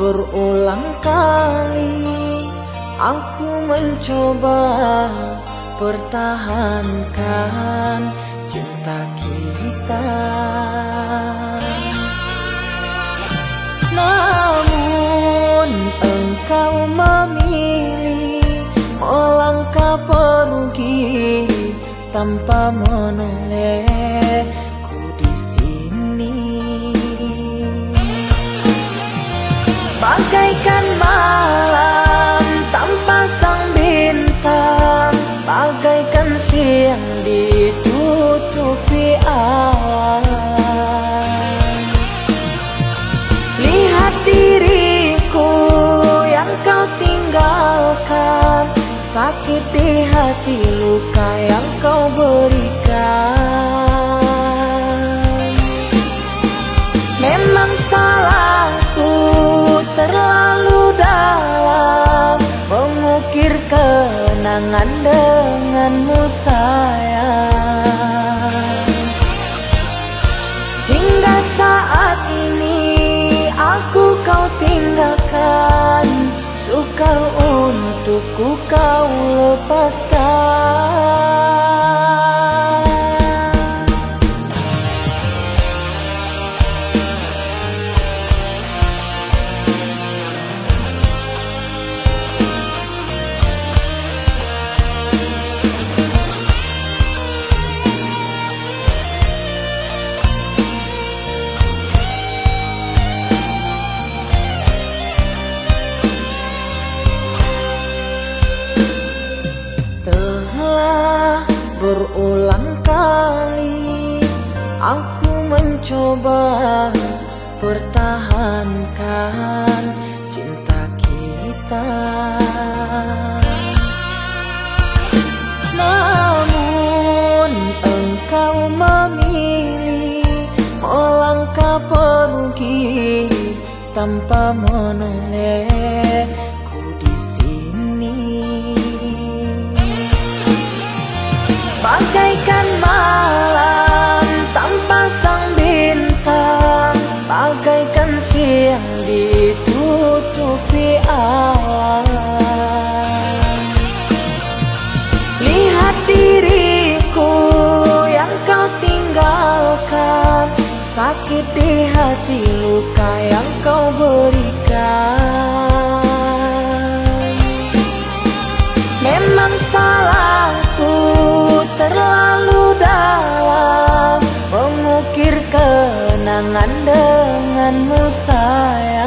Berulang kali aku mencoba pertahankan cinta kita. Namun engkau memilih melangkah pergi tanpa menolehku Sakit di hati luka yang kau berikan. Memang salahku terlalu dalam Mengukir kenangan denganmu sayang kau lepaskan berulang kali aku mencoba pertahankan cinta kita. Namun engkau memilih melangkah pergi tanpa menolehku Di hati luka yang kau berikan. Memang salahku terlalu dalam Mengukir kenangan denganmu sayang